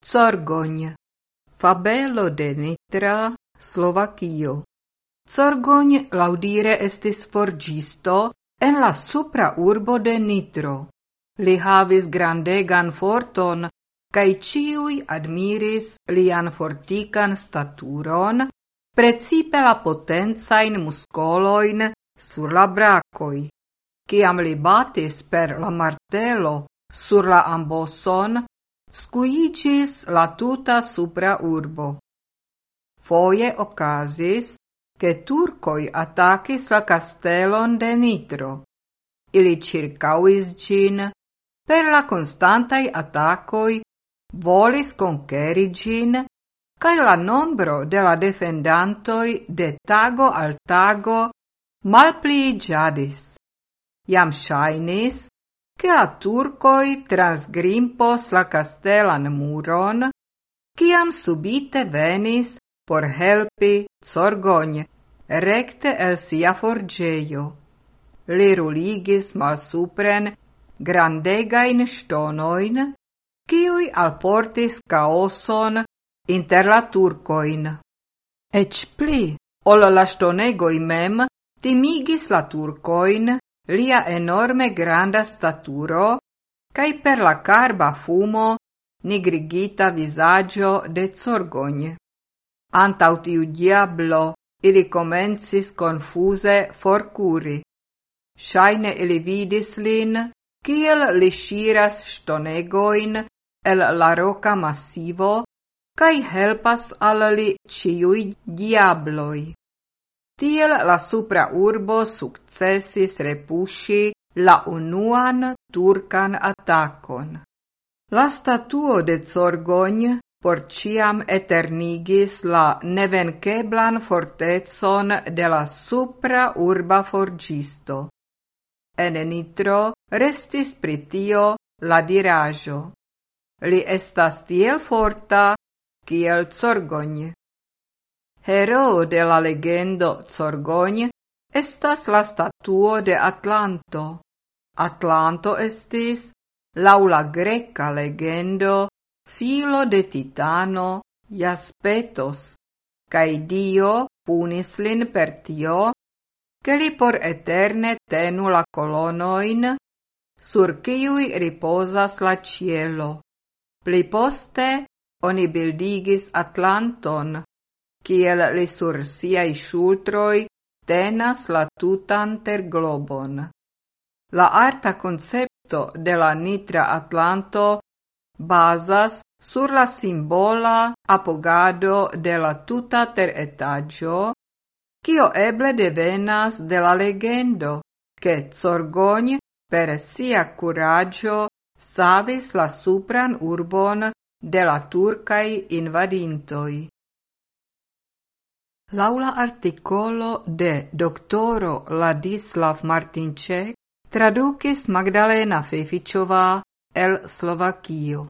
Corgoň fabelo de Nitra, Slovakio. Corgoň laudire estis forgisto en la supra urbo de Nitro. Li havis grandegan forton, cae ciui admiris lian fortican staturon, precipe la potenzain muscoloin sur la bracoi. Ciam li batis per la martelo sur la amboson, Scuicis la tuta supra urbo. Foje okazis, che turcoi attacis la castellon de Nitro. Ili circauis gin, per la constantai atacoi volis conqueri gin, cae la nombro de la defendantoi de tago al tago malpliigiadis. Iam shainis che la turcoi transgrimpos la castelan muron, ciam subite venis por helpi zorgogn recte el sia forgeio. Li ruligis malsupren grandegain stonoin, ciui alportis caoson inter la turcoin. Ec pli, ol la stonegoi mem timigis la turcoin, lia enorme granda staturo, cae per la carba fumo nigrigita visaggio de Zorgogn. Antau tiu diablo ili comencis confuse forcuri. Shaine ili vidis lin, kiel li shiras stonegoin el la roca massivo, cae helpas al li ciui diabloi. Tiel la supra urbo successis repuši la unuan turcan atakon. La statuo de Zorgogn por ciam eternigis la nevenkeblan fortezon de la supra urba forgisto. En nitro restis pritio la dirajo. Li estas tiel forta, kiel Zorgogn. Heroo de la legendo Zorgogn estas la statuo de Atlanto. Atlanto estis, laŭ la greka legendo, filo de Titano, Jaspetos, kaj Dio punis lin per tio, che li por eterne tenu la colonoin, sur kiuj riposas la cielo. Pli poste oni bildigis Atlanton, kiel li sur siai ŝultroj tenas la tutan globon. La arta concepto de la nitra Atlanto bazas sur la simbola apogado de la tuta teretaggio, kio eble devenas de la legendo, che Zorgogn per sia curaggio savis la supran urbon de la turcai invadintoi. Laula articolo de doktoro Ladislav Martinček tradukis Magdalena Fejfičová el Slovakio.